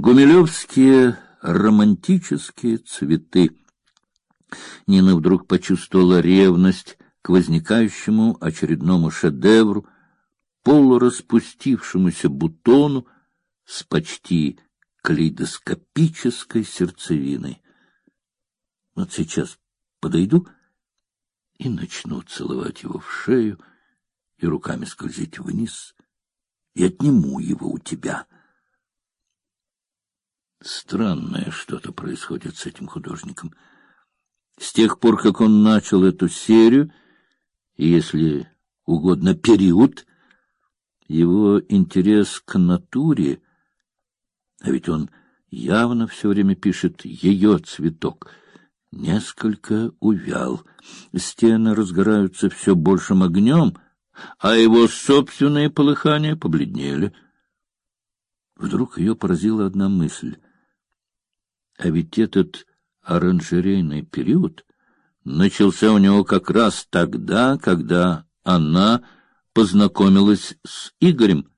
Гумилевские романтические цветы. Нина вдруг почувствовала ревность к возникающему очередному шедевру, полураспустившемуся бутону с почти калейдоскопической сердцевиной. Вот сейчас подойду и начну целовать его в шею и руками скользить вниз, и отниму его у тебя. Странное что-то происходит с этим художником. С тех пор, как он начал эту серию, если угодно, период, его интерес к натуре, а ведь он явно все время пишет ее цветок, несколько увял. Стены разгораются все большим огнем, а его собственные полыхания побледнели. Вдруг ее поразила одна мысль. А ведь этот оранжерейный период начался у него как раз тогда, когда она познакомилась с Игорем.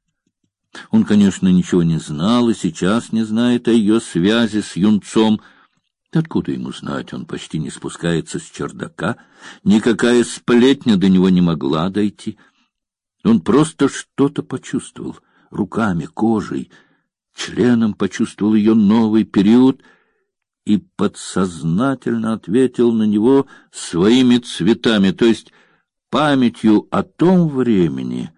Он, конечно, ничего не знал и сейчас не знает о ее связи с юнцом. Откуда ему знать? Он почти не спускается с чердака. Никакая сплетня до него не могла дойти. Он просто что-то почувствовал руками, кожей, членом почувствовал ее новый период и подсознательно ответил на него своими цветами, то есть памятью о том времени,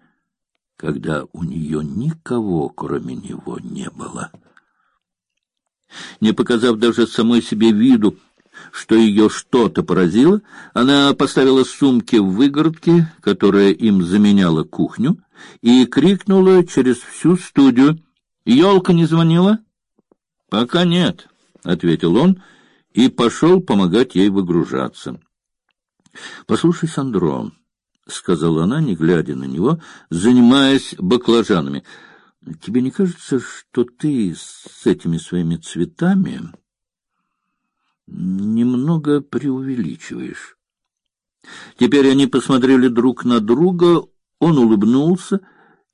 когда у нее никого, кроме него, не было. Не показав даже самой себе виду, что ее что-то поразило, она поставила сумки в выгородке, которая им заменяла кухню, и крикнула через всю студию: "Елка не звонила?" "Пока нет", ответил он и пошел помогать ей выгружаться. "Послушай, Сандрон", сказала она, не глядя на него, занимаясь баклажанами. Тебе не кажется, что ты с этими своими цветами немного преувеличиваешь? Теперь они посмотрели друг на друга, он улыбнулся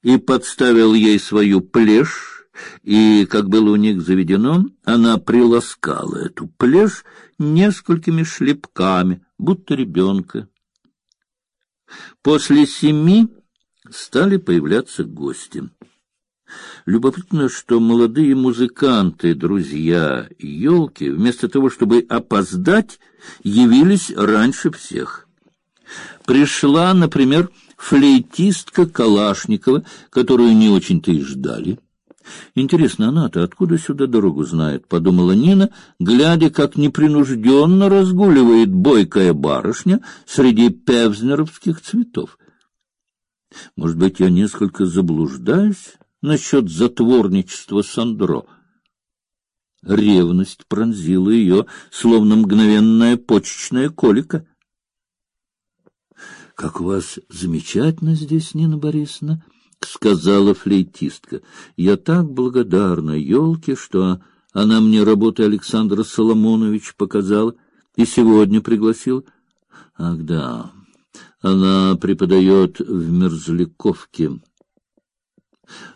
и подставил ей свою плешь, и, как было у них заведено, она приласкала эту плешь несколькими шлепками, будто ребенка. После семи стали появляться гости. Любопытно, что молодые музыканты, друзья елки, вместо того, чтобы опоздать, явились раньше всех. Пришла, например, флейтистка Калашникова, которую не очень-то и ждали. Интересно, она-то откуда сюда дорогу знает, подумала Нина, глядя, как непринужденно разгуливает бойкая барышня среди певзнеровских цветов. Может быть, я несколько заблуждаюсь насчет затворничества Сандро? Ревность пронзила ее, словно мгновенная почечная колика. Как у вас замечательно здесь, Нина Борисовна, — сказала флейтистка. — Я так благодарна елке, что она мне работы Александра Соломонович показала и сегодня пригласила. Ах, да, она преподает в Мерзляковке.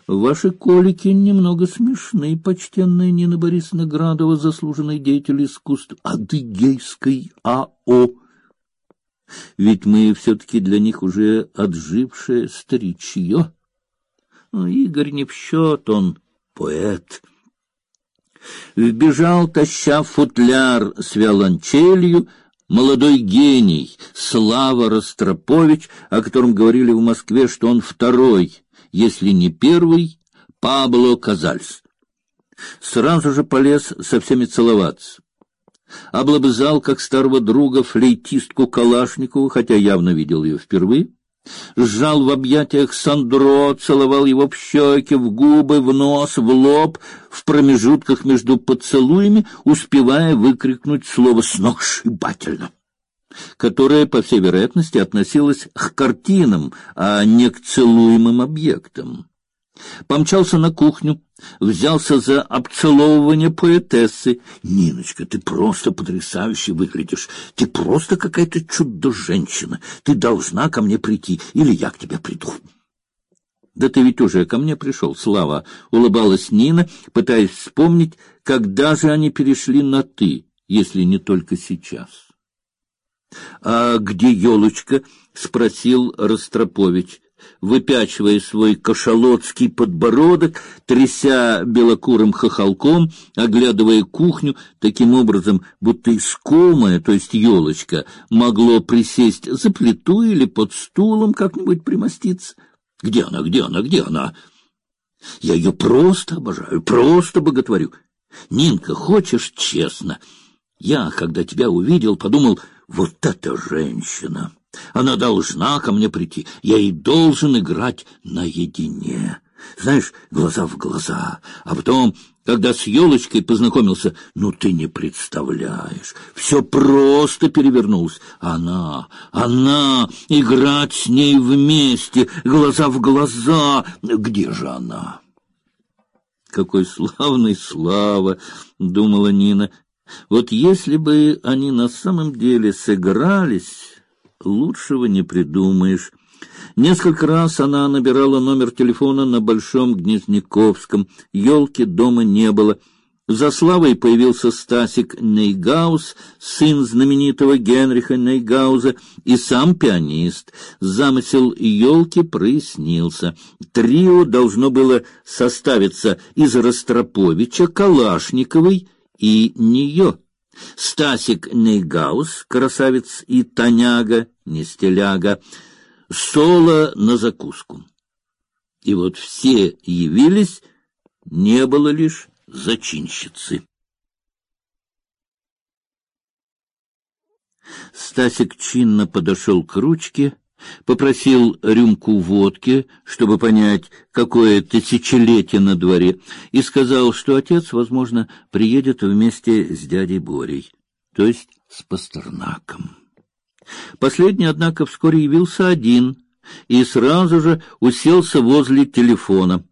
Ваши колики немного смешны, почтенная Нина Борисовна Градова, заслуженный деятель искусств Адыгейской АО. Ведь мы все-таки для них уже отжившее старичье. Ну, Игорь не в счет, он поэт. Вбежал, таща футляр с виолончелью, молодой гений Слава Ростропович, о котором говорили в Москве, что он второй, если не первый, Пабло Казальс. Сразу же полез со всеми целоваться. Облобызал, как старого друга, флейтистку Калашникову, хотя явно видел ее впервые сжал в объятиях Сандро, целовал его в щеки, в губы, в нос, в лоб, в промежутках между поцелуями, успевая выкрикнуть слово «сногсшибательно», которое, по всей вероятности, относилось к картинам, а не к целуемым объектам. Помчался на кухню, взялся за обцеловывание поэтессы. Ниночка, ты просто потрясающе выглядишь. Ты просто какая-то чудо-женщина. Ты должна ко мне прийти, или я к тебе приду. Да ты ведь уже ко мне пришел, Слава, улыбалась Нина, пытаясь вспомнить, когда же они перешли на ты, если не только сейчас. А где елочка? спросил Ростропович, выпячивая свой кашалотский подбородок, тряся белокурым хохолком, оглядывая кухню таким образом, будто искомая, то есть елочка, могло присесть за плиту или под стулом как-нибудь примоститься. Где она, где она, где она? Я ее просто обожаю, просто боготворю. Нинка, хочешь честно? Я, когда тебя увидел, подумал, вот эта женщина. Она должна ко мне прийти. Я ей должен играть наедине. Знаешь, глаза в глаза. А потом, когда с елочкой познакомился, ну ты не представляешь, все просто перевернулось. Она, она, играть с ней вместе, глаза в глаза. Где же она? Какой славный слава, думала Нина. Вот если бы они на самом деле сыгрались, лучшего не придумаешь. Несколько раз она набирала номер телефона на Большом Гнезняковском. Елки дома не было. За Славой появился Стасик Нейгаус, сын знаменитого Генриха Нейгауза, и сам пианист. Замысел елки прояснился. Трио должно было составиться из Ростроповича, Калашниковой и нее. Стасик Нейгаус, красавец и тоняга, не стиляга, соло на закуску. И вот все явились, не было лишь зачинщицы. Стасик чинно подошел к ручке, попросил рюмку водки, чтобы понять, какое тысячелетие на дворе, и сказал, что отец, возможно, приедет вместе с дядей Борей, то есть с Пастернаком. Последний, однако, вскоре явился один и сразу же уселся возле телефона.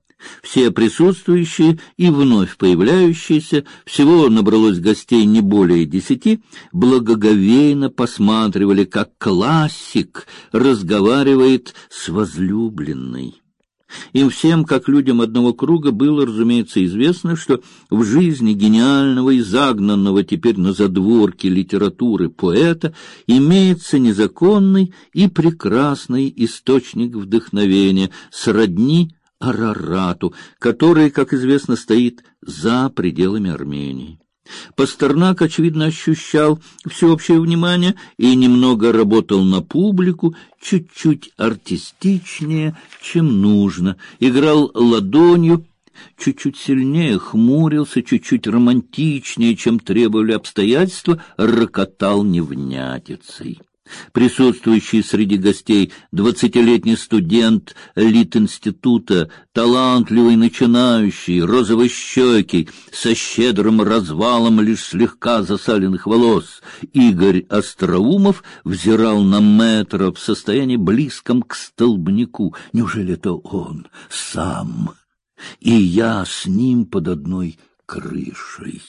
Все присутствующие и вновь появляющиеся, всего набралось гостей не более десяти, благоговейно посматривали, как классик разговаривает с возлюбленной. Им всем, как людям одного круга, было, разумеется, известно, что в жизни гениального и загнанного теперь на задворке литературы поэта имеется незаконный и прекрасный источник вдохновения, сродни Арарату, который, как известно, стоит за пределами Армении. Пастернак, очевидно, ощущал всеобщее внимание и немного работал на публику, чуть-чуть артистичнее, чем нужно, играл ладонью, чуть-чуть сильнее хмурился, чуть-чуть романтичнее, чем требовали обстоятельства, рокотал невнятицей. Присутствующий среди гостей двадцатилетний студент Лит-института, талантливый начинающий, розовощекий, со щедрым развалом лишь слегка засаленных волос, Игорь Остроумов взирал на метра в состоянии близком к столбнику. Неужели это он сам? И я с ним под одной крышей.